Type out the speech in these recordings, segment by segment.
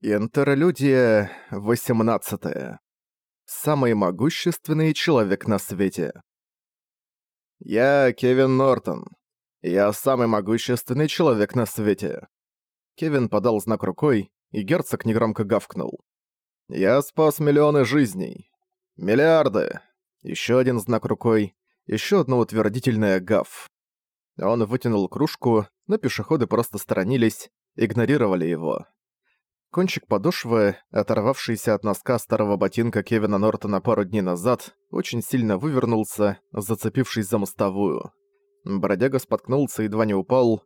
Интерлюдия 18. Самый могущественный человек на свете. Я Кевин Нортон. Я самый могущественный человек на свете. Кевин подал знак рукой, и герцог негромко гавкнул. Я спас миллионы жизней. Миллиарды. Еще один знак рукой, еще одно утвердительное гав. Он вытянул кружку, но пешеходы просто сторонились, игнорировали его. Кончик подошвы, оторвавшийся от носка старого ботинка Кевина Нортона пару дней назад, очень сильно вывернулся, зацепившись за мостовую. Бродяга споткнулся и едва не упал.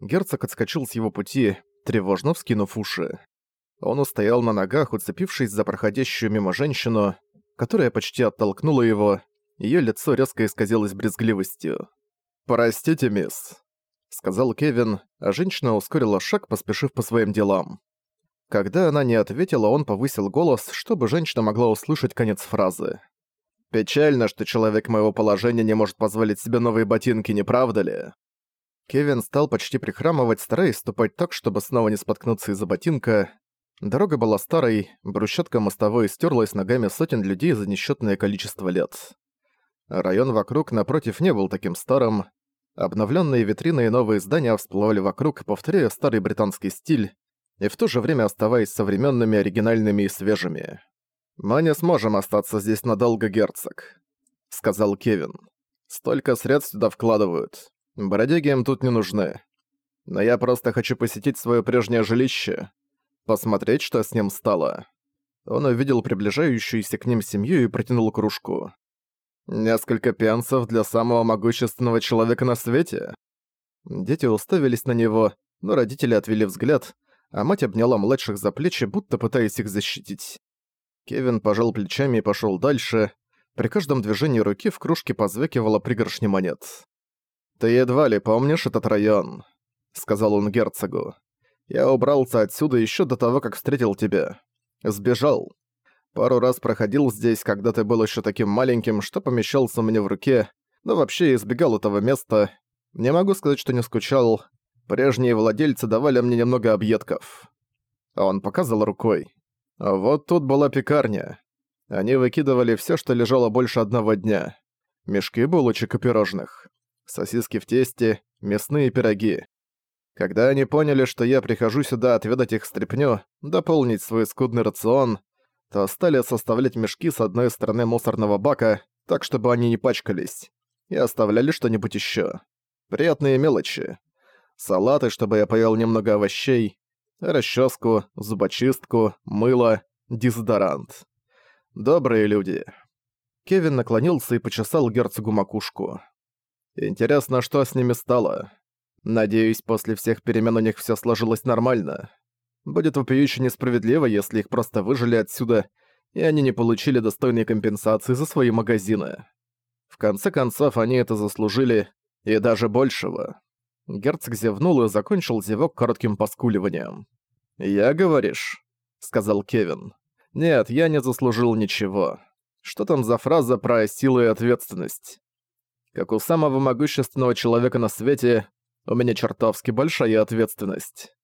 Герцог отскочил с его пути, тревожно вскинув уши. Он устоял на ногах, уцепившись за проходящую мимо женщину, которая почти оттолкнула его, её лицо резко исказилось брезгливостью. «Простите, мисс», — сказал Кевин, а женщина ускорила шаг, поспешив по своим делам. Когда она не ответила, он повысил голос, чтобы женщина могла услышать конец фразы. «Печально, что человек моего положения не может позволить себе новые ботинки, не правда ли?» Кевин стал почти прихрамывать, стараясь ступать так, чтобы снова не споткнуться из-за ботинка. Дорога была старой, брусчатка мостовой стерлась ногами сотен людей за несчетное количество лет. Район вокруг, напротив, не был таким старым. Обновленные витрины и новые здания всплывали вокруг, повторяя старый британский стиль, и в то же время оставаясь современными, оригинальными и свежими. «Мы не сможем остаться здесь надолго, герцог», — сказал Кевин. «Столько средств сюда вкладывают. Бродяги им тут не нужны. Но я просто хочу посетить свое прежнее жилище, посмотреть, что с ним стало». Он увидел приближающуюся к ним семью и протянул кружку. «Несколько пенсов для самого могущественного человека на свете?» Дети уставились на него, но родители отвели взгляд, а мать обняла младших за плечи, будто пытаясь их защитить. Кевин пожал плечами и пошёл дальше. При каждом движении руки в кружке позвякивала пригоршни монет. «Ты едва ли помнишь этот район», — сказал он герцогу. «Я убрался отсюда ещё до того, как встретил тебя. Сбежал. Пару раз проходил здесь, когда ты был ещё таким маленьким, что помещался меня в руке, но вообще избегал этого места. Не могу сказать, что не скучал, Прежние владельцы давали мне немного объедков. Он показал рукой. Вот тут была пекарня. Они выкидывали все, что лежало больше одного дня. Мешки булочек и пирожных. Сосиски в тесте, мясные пироги. Когда они поняли, что я прихожу сюда отведать их стряпню, дополнить свой скудный рацион, то стали составлять мешки с одной стороны мусорного бака, так чтобы они не пачкались, и оставляли что-нибудь еще. Приятные мелочи салаты, чтобы я поел немного овощей, расческу, зубочистку, мыло, дезодорант. Добрые люди. Кевин наклонился и почесал герцогу макушку. Интересно, что с ними стало. Надеюсь, после всех перемен у них все сложилось нормально. Будет вопиюще несправедливо, если их просто выжили отсюда, и они не получили достойной компенсации за свои магазины. В конце концов, они это заслужили, и даже большего. Герцог зевнул и закончил зевок коротким поскуливанием. «Я, говоришь?» — сказал Кевин. «Нет, я не заслужил ничего. Что там за фраза про силу и ответственность? Как у самого могущественного человека на свете, у меня чертовски большая ответственность.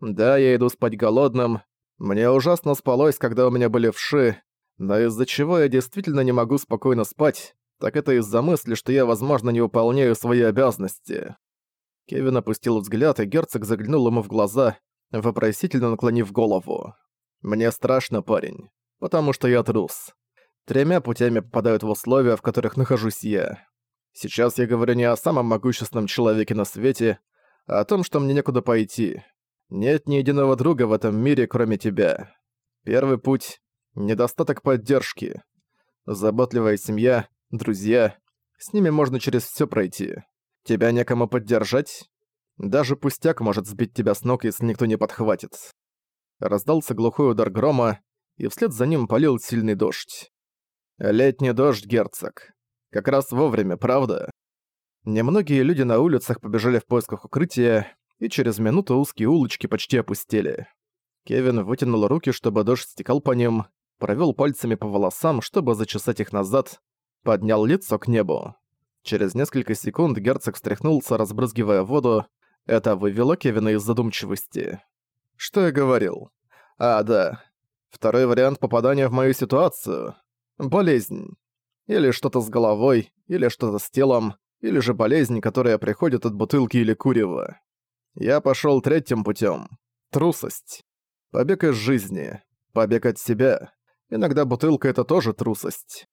Да, я иду спать голодным. Мне ужасно спалось, когда у меня были вши, но из-за чего я действительно не могу спокойно спать, так это из-за мысли, что я, возможно, не выполняю свои обязанности. Кевин опустил взгляд, и герцог заглянул ему в глаза, вопросительно наклонив голову. «Мне страшно, парень, потому что я трус. Тремя путями попадают в условия, в которых нахожусь я. Сейчас я говорю не о самом могущественном человеке на свете, а о том, что мне некуда пойти. Нет ни единого друга в этом мире, кроме тебя. Первый путь — недостаток поддержки. Заботливая семья, друзья. С ними можно через всё пройти. Тебя некому поддержать? Даже пустяк может сбить тебя с ног, если никто не подхватит. Раздался глухой удар грома, и вслед за ним полил сильный дождь. Летний дождь, герцог. Как раз вовремя, правда? Немногие люди на улицах побежали в поисках укрытия, и через минуту узкие улочки почти опустели. Кевин вытянул руки, чтобы дождь стекал по ним, провел пальцами по волосам, чтобы зачесать их назад, поднял лицо к небу. Через несколько секунд герцог встряхнулся, разбрызгивая воду. Это вывело Кевина из задумчивости. «Что я говорил? А, да. Второй вариант попадания в мою ситуацию. Болезнь. Или что-то с головой, или что-то с телом, или же болезнь, которая приходит от бутылки или курева. Я пошёл третьим путём. Трусость. Побег из жизни. Побег от себя. Иногда бутылка — это тоже трусость.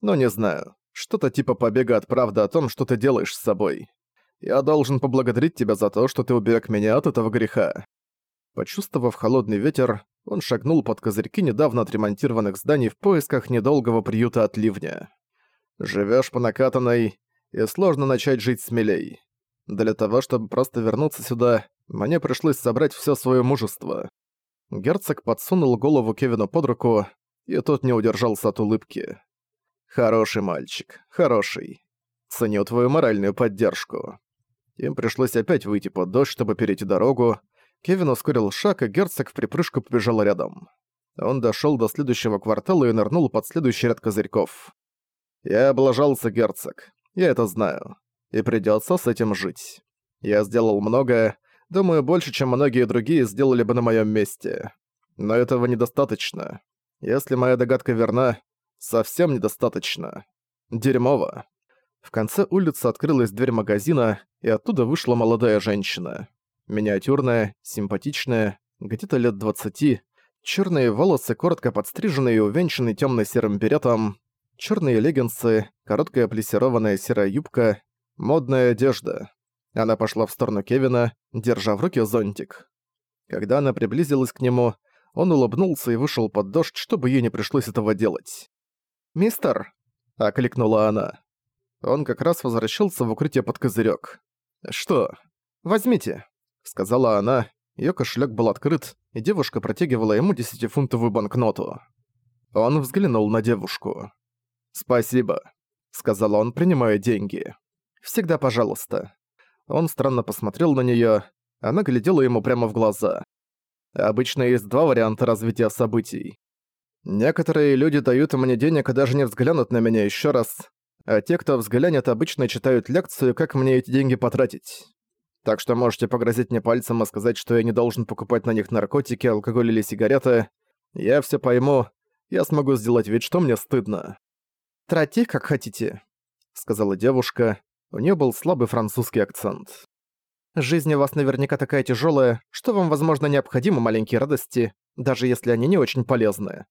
Но не знаю. Что-то типа побега от правды о том, что ты делаешь с собой. Я должен поблагодарить тебя за то, что ты уберег меня от этого греха. Почувствовав холодный ветер, он шагнул под козырьки недавно отремонтированных зданий в поисках недолгого приюта от ливня. Живешь по накатанной, и сложно начать жить смелей. Для того, чтобы просто вернуться сюда, мне пришлось собрать все свое мужество. Герцог подсунул голову Кевину под руку, и тот не удержался от улыбки. «Хороший мальчик, хороший. Ценю твою моральную поддержку». Им пришлось опять выйти под дождь, чтобы перейти дорогу. Кевин ускорил шаг, и герцог в припрыжку побежал рядом. Он дошёл до следующего квартала и нырнул под следующий ряд козырьков. «Я облажался, герцог. Я это знаю. И придётся с этим жить. Я сделал многое, думаю, больше, чем многие другие сделали бы на моём месте. Но этого недостаточно. Если моя догадка верна, совсем недостаточно. Дерьмово. В конце улицы открылась дверь магазина, и оттуда вышла молодая женщина. Миниатюрная, симпатичная, где-то лет двадцати, черные волосы коротко подстриженные и увенчаны темно-серым беретом, черные леггинсы, короткая плессированная серая юбка, модная одежда. Она пошла в сторону Кевина, держа в руке зонтик. Когда она приблизилась к нему, он улыбнулся и вышел под дождь, чтобы ей не пришлось этого делать. «Мистер!» — окликнула она. Он как раз возвращался в укрытие под козырек. «Что?» «Возьмите», — сказала она. Её кошелек был открыт, и девушка протягивала ему десятифунтовую банкноту. Он взглянул на девушку. «Спасибо», — сказал он, принимая деньги. «Всегда пожалуйста». Он странно посмотрел на неё. Она глядела ему прямо в глаза. Обычно есть два варианта развития событий. Некоторые люди дают мне денег и даже не взглянут на меня ещё раз, а те, кто взглянет, обычно читают лекцию, как мне эти деньги потратить. Так что можете погрозить мне пальцем и сказать, что я не должен покупать на них наркотики, алкоголь или сигареты. Я всё пойму, я смогу сделать вид, что мне стыдно. «Тратьте как хотите», — сказала девушка. У нее был слабый французский акцент. «Жизнь у вас наверняка такая тяжелая, что вам, возможно, необходимы маленькие радости, даже если они не очень полезны».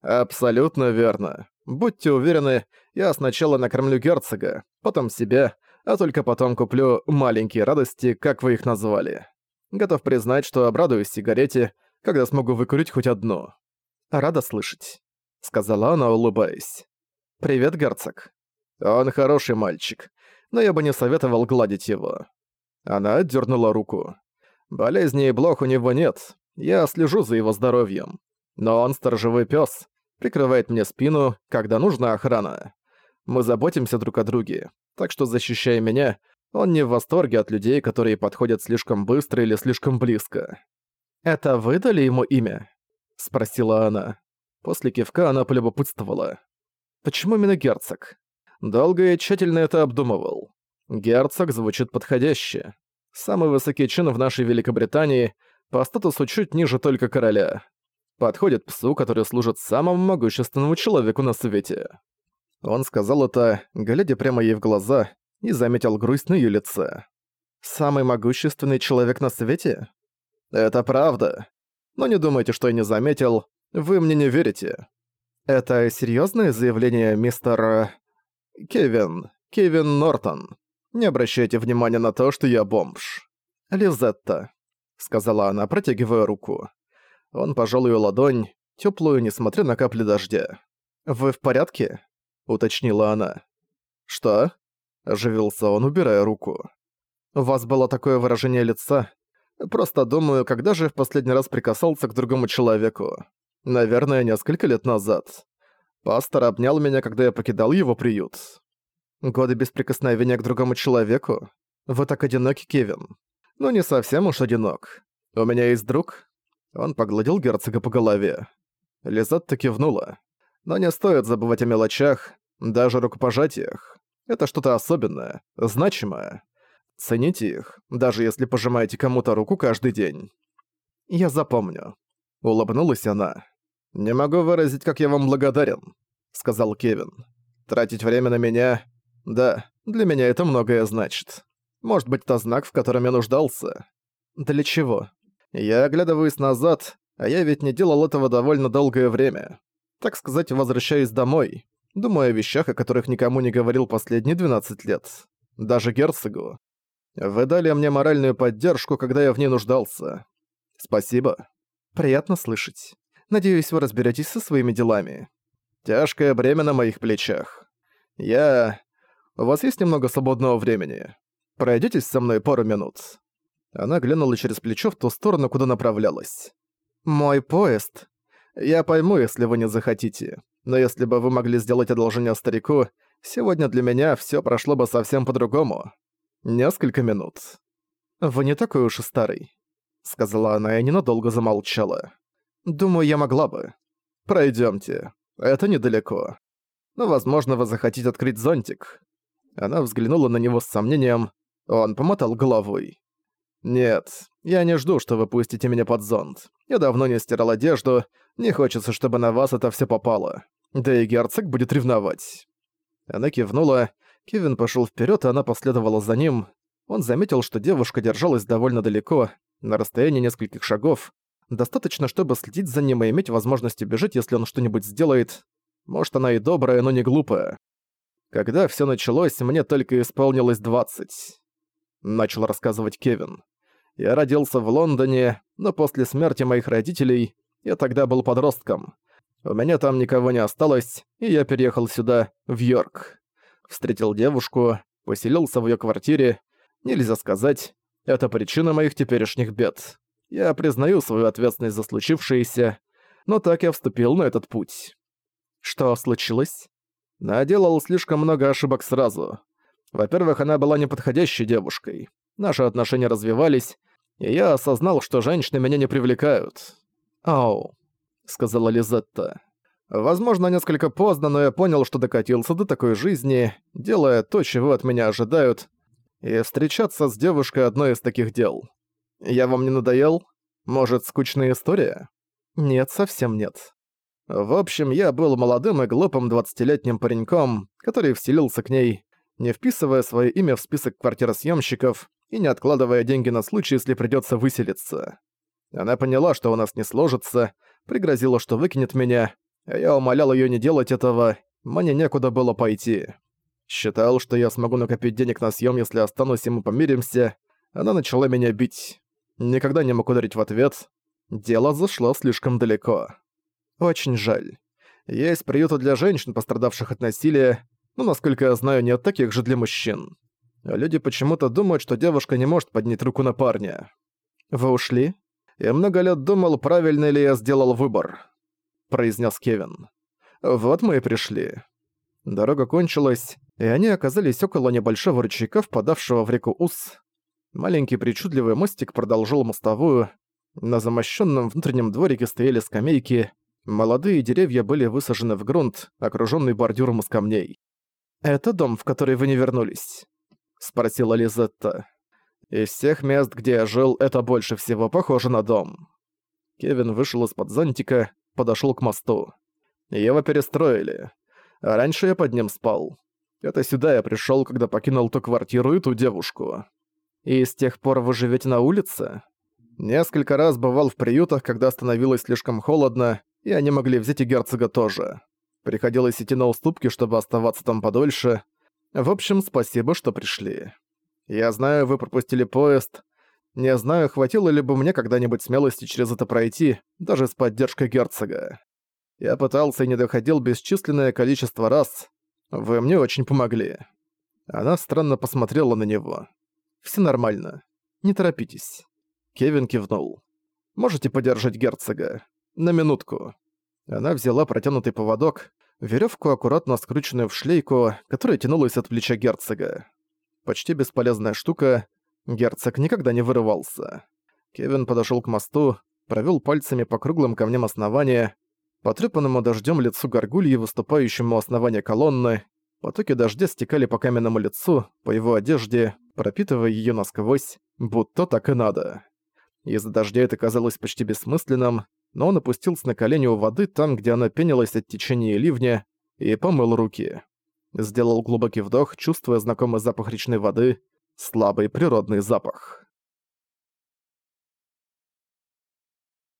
«Абсолютно верно. Будьте уверены, я сначала накормлю герцога, потом себя, а только потом куплю маленькие радости, как вы их назвали. Готов признать, что обрадуюсь сигарете, когда смогу выкурить хоть одну». «Рада слышать», — сказала она, улыбаясь. «Привет, герцог». «Он хороший мальчик, но я бы не советовал гладить его». Она отдернула руку. «Болезней и блох у него нет. Я слежу за его здоровьем. Но он сторожевой пес, прикрывает мне спину, когда нужна охрана. Мы заботимся друг о друге, так что, защищая меня, он не в восторге от людей, которые подходят слишком быстро или слишком близко. «Это вы дали ему имя?» — спросила она. После кивка она полюбопытствовала. Почему именно герцог? Долго и тщательно это обдумывал. Герцог звучит подходяще. Самый высокий чин в нашей Великобритании, по статусу чуть ниже только короля. Подходит псу, который служит самому могущественному человеку на свете. Он сказал это, глядя прямо ей в глаза, и заметил грусть на её лице. «Самый могущественный человек на свете?» «Это правда. Но не думайте, что я не заметил. Вы мне не верите. «Это серьезное заявление, мистер... Кевин... Кевин Нортон. Не обращайте внимания на то, что я бомж. Лизетта», — сказала она, протягивая руку. Он пожал ее ладонь, теплую, несмотря на капли дождя. «Вы в порядке?» — уточнила она. «Что?» — оживился он, убирая руку. «У вас было такое выражение лица. Просто думаю, когда же в последний раз прикасался к другому человеку. Наверное, несколько лет назад. Пастор обнял меня, когда я покидал его приют. Годы без прикосновения к другому человеку? Вы так одиноки, Кевин. Ну, не совсем уж одинок. У меня есть друг. Он погладил герцога по голове. Лизетта кивнула. Но не стоит забывать о мелочах, даже рукопожатиях. Это что-то особенное, значимое. Цените их, даже если пожимаете кому-то руку каждый день. Я запомню. — улыбнулась она. «Не могу выразить, как я вам благодарен», — сказал Кевин. «Тратить время на меня... Да, для меня это многое значит. Может быть, это знак, в котором я нуждался. Для чего? Я оглядываюсь назад, а я ведь не делал этого довольно долгое время. Так сказать, возвращаюсь домой. Думаю о вещах, о которых никому не говорил последние 12 лет. Даже герцогу. Вы дали мне моральную поддержку, когда я в ней нуждался. Спасибо. Приятно слышать. Надеюсь, вы разберетесь со своими делами. Тяжкое бремя на моих плечах. Я... У вас есть немного свободного времени? Пройдётесь со мной пару минут?» Она глянула через плечо в ту сторону, куда направлялась. «Мой поезд. Я пойму, если вы не захотите. Но если бы вы могли сделать одолжение старику, сегодня для меня всё прошло бы совсем по-другому. Несколько минут. Вы не такой уж и старый», — сказала она и ненадолго замолчала. «Думаю, я могла бы. Пройдёмте. Это недалеко. Но, возможно, вы захотите открыть зонтик». Она взглянула на него с сомнением, он помотал головой. «Нет, я не жду, что вы пустите меня под зонт. Я давно не стирал одежду, не хочется, чтобы на вас это все попало. Да и герцог будет ревновать». Она кивнула, Кевин пошел вперед, и она последовала за ним. Он заметил, что девушка держалась довольно далеко, на расстоянии нескольких шагов. Достаточно, чтобы следить за ним и иметь возможность убежать, если он что-нибудь сделает. Может, она и добрая, но не глупая. Когда все началось, мне только исполнилось двадцать начал рассказывать Кевин. Я родился в Лондоне, но после смерти моих родителей я тогда был подростком. У меня там никого не осталось, и я переехал сюда, в Йорк. Встретил девушку, поселился в ее квартире. Нельзя сказать, это причина моих теперешних бед. Я признаю свою ответственность за случившееся, но так я вступил на этот путь. Что случилось? Наделал слишком много ошибок сразу. Во-первых, она была неподходящей девушкой. Наши отношения развивались, и я осознал, что женщины меня не привлекают. «Ау», — сказала Лизетта. «Возможно, несколько поздно, но я понял, что докатился до такой жизни, делая то, чего от меня ожидают, и встречаться с девушкой — одно из таких дел. Я вам не надоел? Может, скучная история? Нет, совсем нет. В общем, я был молодым и глупым двадцатилетним пареньком, который вселился к ней, не вписывая свое имя в список квартиросъемщиков и не откладывая деньги на случай, если придется выселиться. Она поняла, что у нас не сложится, пригрозила, что выкинет меня, а я умолял ее не делать этого, мне некуда было пойти. Считал, что я смогу накопить денег на съем, если останусь и мы помиримся. Она начала меня бить. Никогда не мог ударить в ответ. Дело зашло слишком далеко. Очень жаль. Есть приюты для женщин, пострадавших от насилия, но, насколько я знаю, нет таких же для мужчин. Люди почему-то думают, что девушка не может поднять руку на парня. «Вы ушли?» «Я много лет думал, правильно ли я сделал выбор», — произнес Кевин. «Вот мы и пришли». Дорога кончилась, и они оказались около небольшого ручейка, впадавшего в реку Ус. Маленький причудливый мостик продолжил мостовую. На замощенном внутреннем дворике стояли скамейки. Молодые деревья были высажены в грунт, окруженный бордюром из камней. «Это дом, в который вы не вернулись?» — спросила Лизетта. «Из всех мест, где я жил, это больше всего похоже на дом». Кевин вышел из-под зонтика, подошёл к мосту. Его перестроили. А раньше я под ним спал. Это сюда я пришёл, когда покинул ту квартиру и ту девушку. И с тех пор вы живете на улице? Несколько раз бывал в приютах, когда становилось слишком холодно, и они могли взять и герцога тоже. Приходилось идти на уступки, чтобы оставаться там подольше. В общем, спасибо, что пришли. Я знаю, вы пропустили поезд. Не знаю, хватило ли бы мне когда-нибудь смелости через это пройти, даже с поддержкой герцога. Я пытался и не доходил бесчисленное количество раз. Вы мне очень помогли. Она странно посмотрела на него. Все нормально. Не торопитесь. Кевин кивнул. Можете подержать герцога? На минутку. Она взяла протянутый поводок, веревку, аккуратно скрученную в шлейку, которая тянулась от плеча герцога. Почти бесполезная штука, герцог никогда не вырывался. Кевин подошел к мосту, провел пальцами по круглым камням основания, потрепанному дождем лицу горгульи, выступающему основания колонны, потоки дождя стекали по каменному лицу, по его одежде, пропитывая ее насквозь, будто так и надо. Из-за дождя это казалось почти бессмысленным, но он опустился на колени у воды там, где она пенилась от течения ливня, и помыл руки. Сделал глубокий вдох, чувствуя знакомый запах речной воды, слабый природный запах.